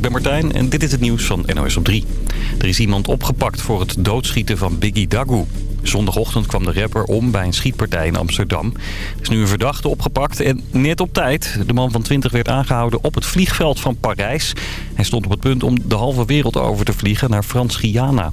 ik ben Martijn en dit is het nieuws van NOS op 3. Er is iemand opgepakt voor het doodschieten van Biggie Dagu. Zondagochtend kwam de rapper om bij een schietpartij in Amsterdam. Er is nu een verdachte opgepakt en net op tijd. De man van 20 werd aangehouden op het vliegveld van Parijs. Hij stond op het punt om de halve wereld over te vliegen naar Frans-Guyana.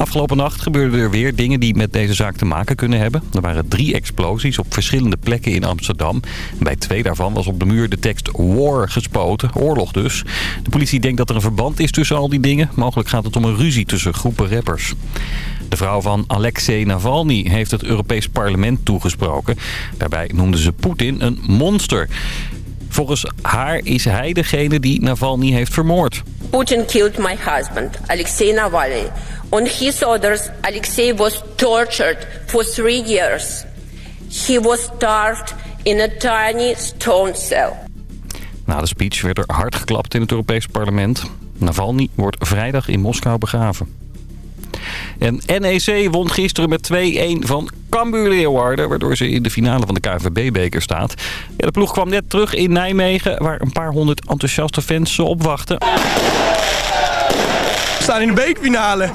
Afgelopen nacht gebeurden er weer dingen die met deze zaak te maken kunnen hebben. Er waren drie explosies op verschillende plekken in Amsterdam. Bij twee daarvan was op de muur de tekst war gespoten, oorlog dus. De politie denkt dat er een verband is tussen al die dingen. Mogelijk gaat het om een ruzie tussen groepen rappers. De vrouw van Alexei Navalny heeft het Europees Parlement toegesproken. Daarbij noemde ze Poetin een monster. Volgens haar is hij degene die Navalny heeft vermoord. Putin killed my husband, Alexei Navalny. On his orders, Alexei was tortured for three years. He was starved in a tiny stone cell. Na de speech werd er hard geklapt in het Europees Parlement. Navalny wordt vrijdag in Moskou begraven. En NEC won gisteren met 2-1 van Cambuur Leeuwarden... waardoor ze in de finale van de KNVB-beker staat. Ja, de ploeg kwam net terug in Nijmegen... waar een paar honderd enthousiaste fans ze opwachten. We staan in de bekerfinale.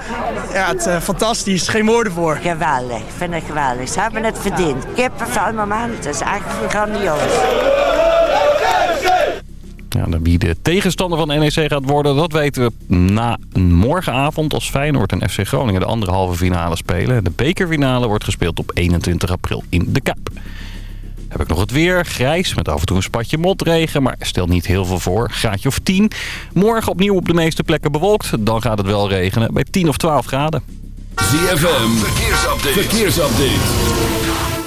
Ja, het is uh, fantastisch. Geen woorden voor. Geweldig. Ik vind het geweldig. Ze hebben het verdiend. Kippenvel moment. Het is echt grandioos. Ja, wie de tegenstander van NEC gaat worden, dat weten we na morgenavond als Feyenoord en FC Groningen de andere halve finale spelen. De bekerfinale wordt gespeeld op 21 april in de Kuip. Heb ik nog het weer. Grijs met af en toe een spatje motregen, maar stel niet heel veel voor. Graadje of 10. Morgen opnieuw op de meeste plekken bewolkt. Dan gaat het wel regenen bij 10 of 12 graden. ZFM, verkeersupdate. verkeersupdate.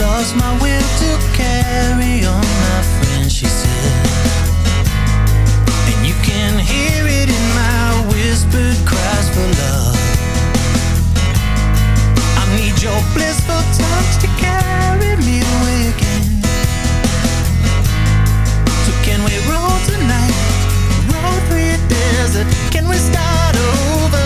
Lost my will to carry on, my friend, she said. And you can hear it in my whispered cries for love. I need your blissful touch to carry me away again. So can we roll tonight? Roll through desert. Can we start over?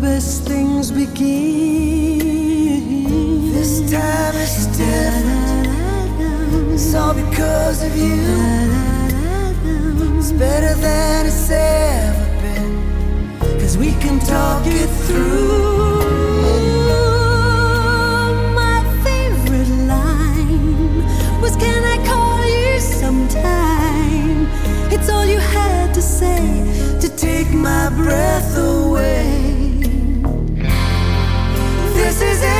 best things begin. This time is different. It's all because of you. It's better than it's ever been. Cause we can talk it through. My favorite line was Can I call you sometime? It's all you had to say to take my breath away. is it.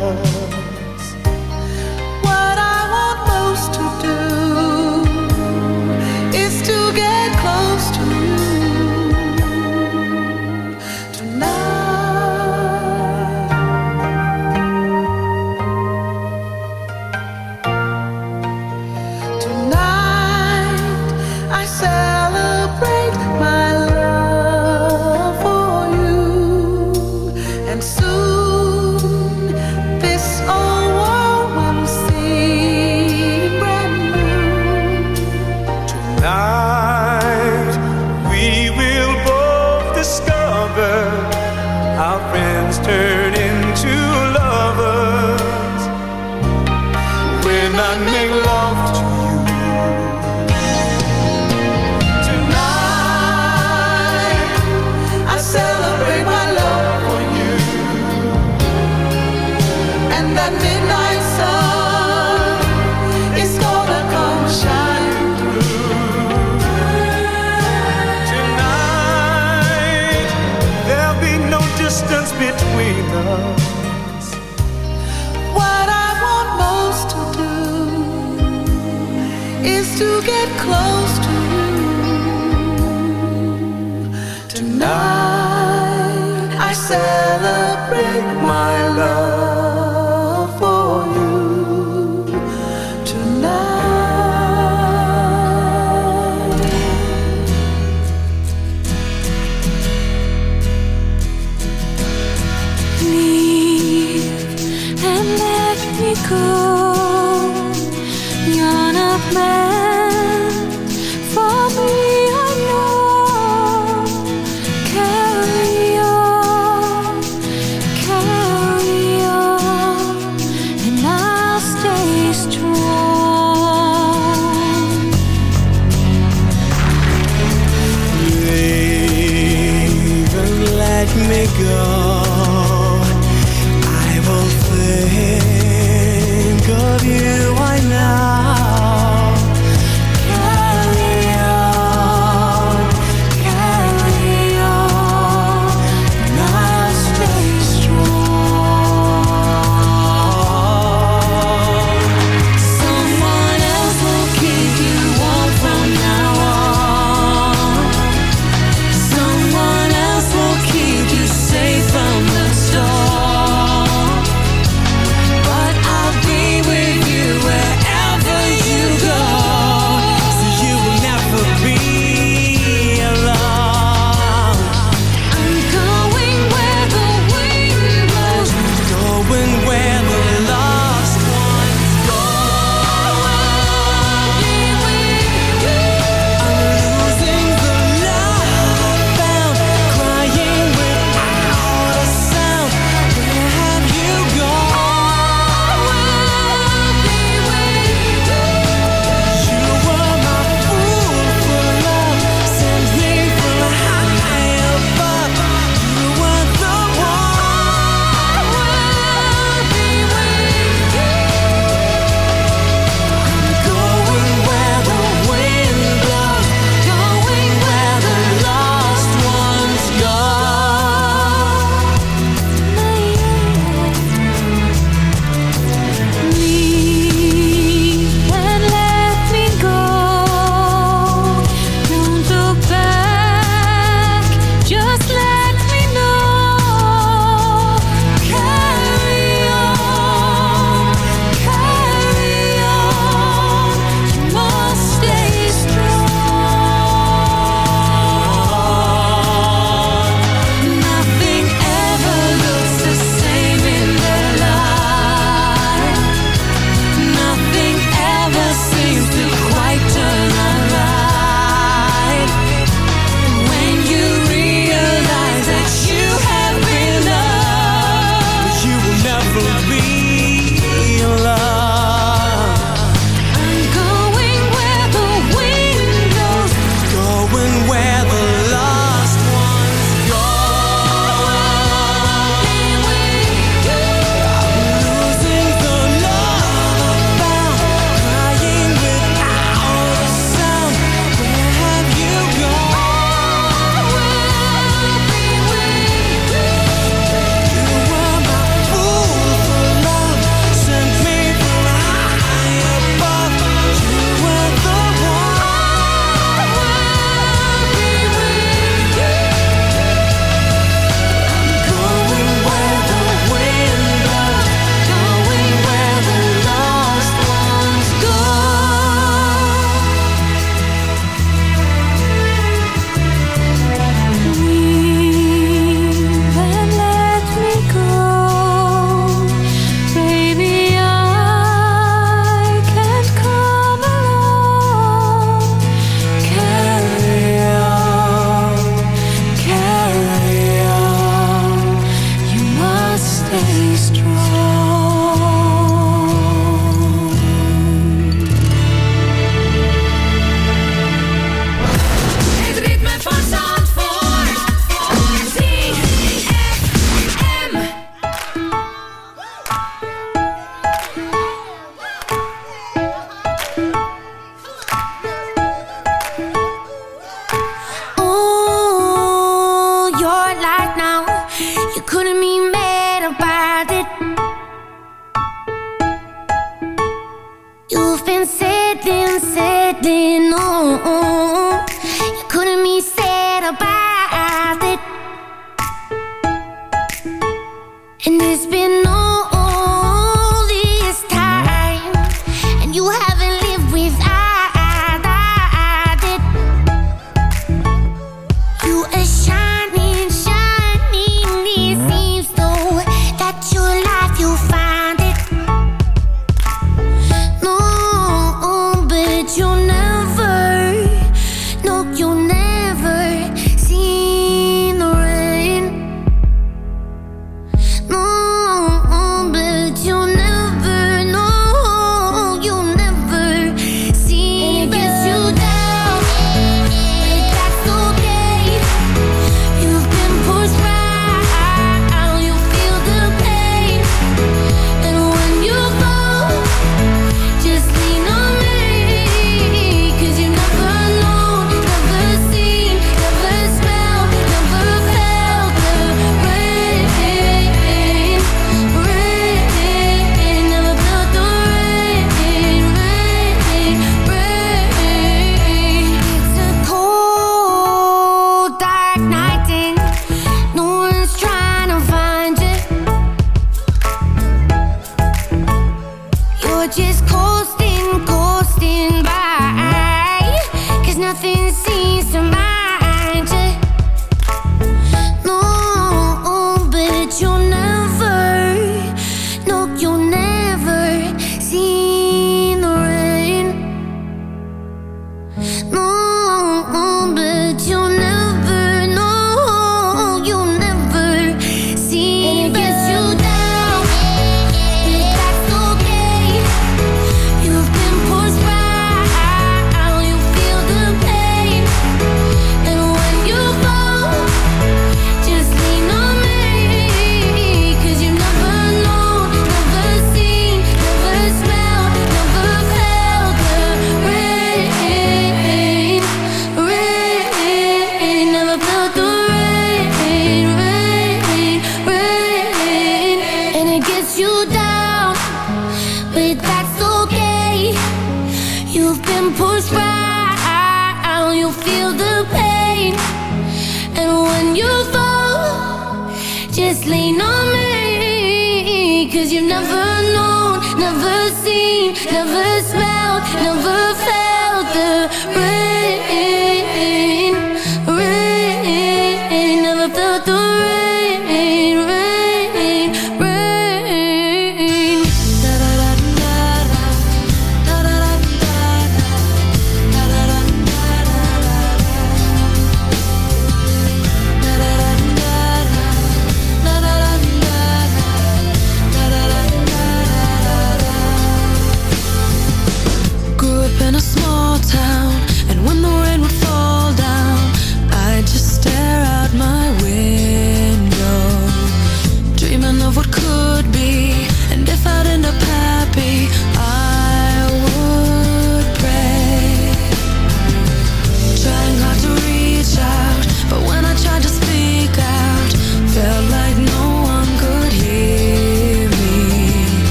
love. been on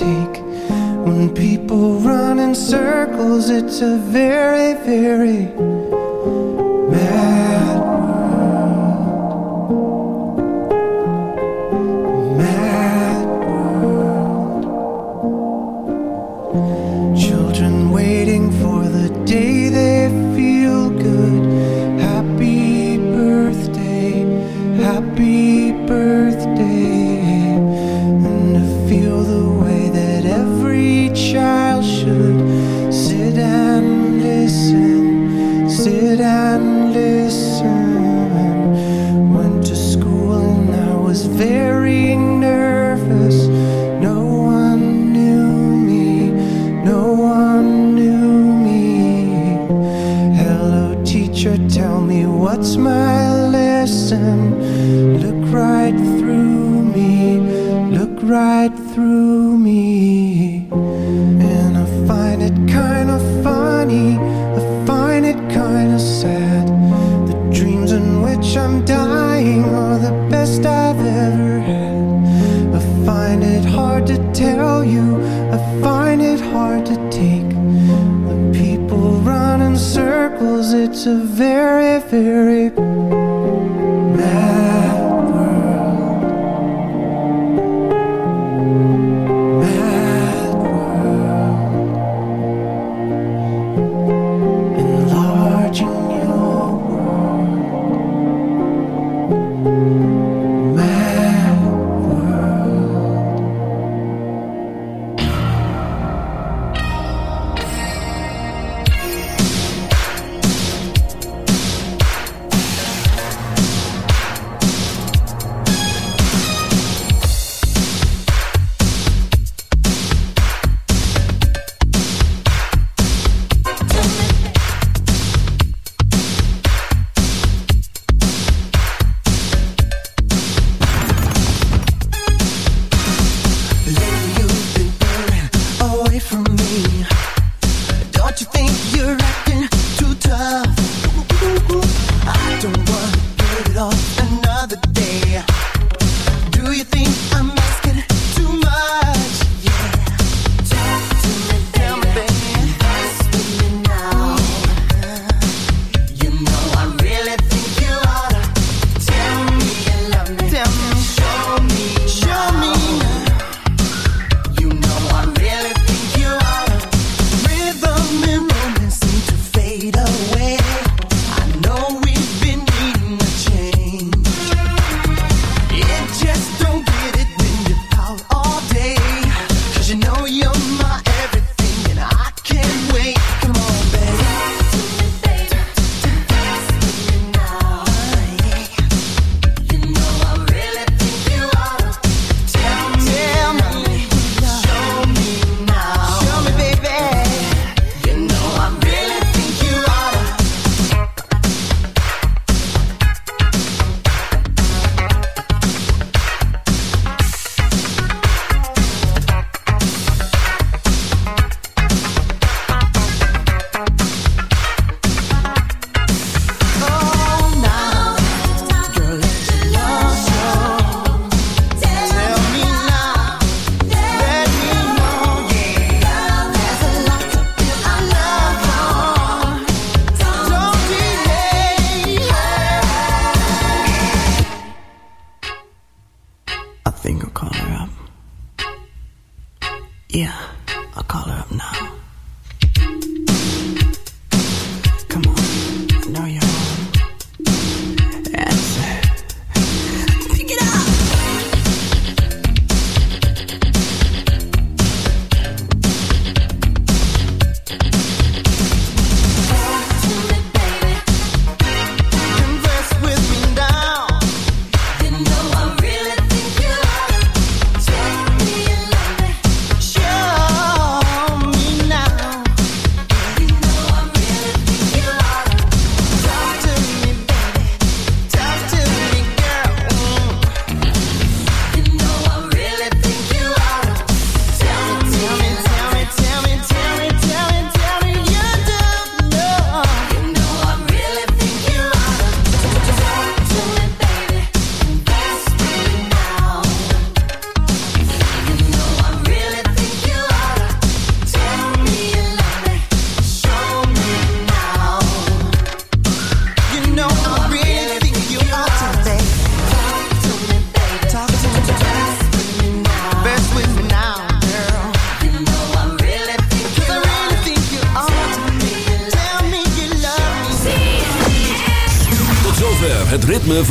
take when people run in circles. It's a very, very mad.